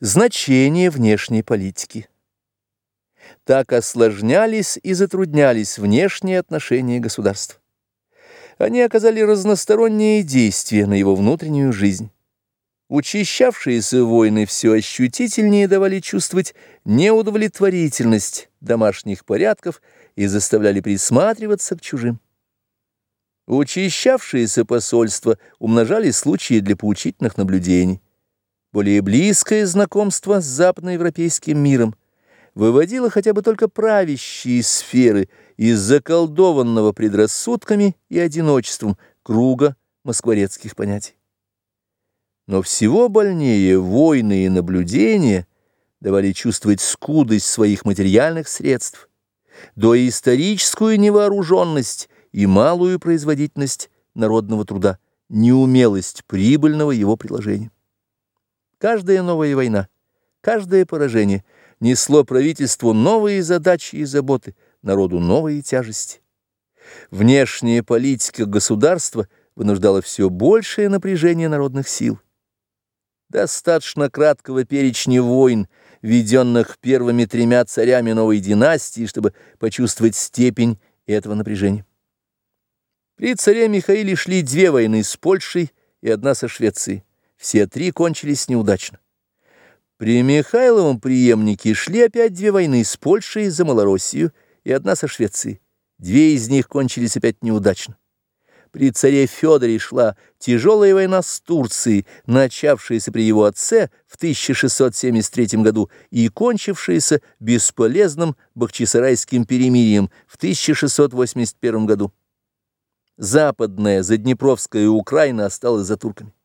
Значение внешней политики. Так осложнялись и затруднялись внешние отношения государств. Они оказали разносторонние действия на его внутреннюю жизнь. Учащавшиеся войны все ощутительнее давали чувствовать неудовлетворительность домашних порядков и заставляли присматриваться к чужим. Учащавшиеся посольства умножали случаи для поучительных наблюдений более близкое знакомство с западноевропейским миром выводило хотя бы только правящие сферы из заколдованного предрассудками и одиночеством круга москворецких понятий. Но всего больнее войны и наблюдения давали чувствовать скудость своих материальных средств, доисторическую невооруженность и малую производительность народного труда, неумелость прибыльного его приложения. Каждая новая война, каждое поражение несло правительству новые задачи и заботы, народу новые тяжести. Внешняя политика государства вынуждала все большее напряжение народных сил. Достаточно краткого перечня войн, введенных первыми тремя царями новой династии, чтобы почувствовать степень этого напряжения. При царе Михаиле шли две войны с Польшей и одна со Швецией. Все три кончились неудачно. При Михайловом преемнике шли опять две войны с Польшей за Малороссию и одна со Швецией. Две из них кончились опять неудачно. При царе Федоре шла тяжелая война с Турцией, начавшаяся при его отце в 1673 году и кончившаяся бесполезным Бахчисарайским перемирием в 1681 году. Западная Заднепровская Украина осталась за турками.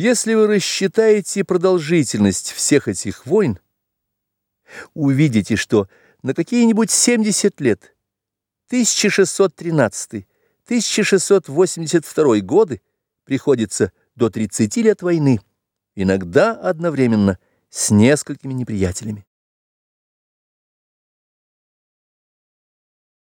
Если вы рассчитаете продолжительность всех этих войн, увидите, что на какие-нибудь 70 лет, 1613-1682 годы, приходится до 30 лет войны, иногда одновременно с несколькими неприятелями.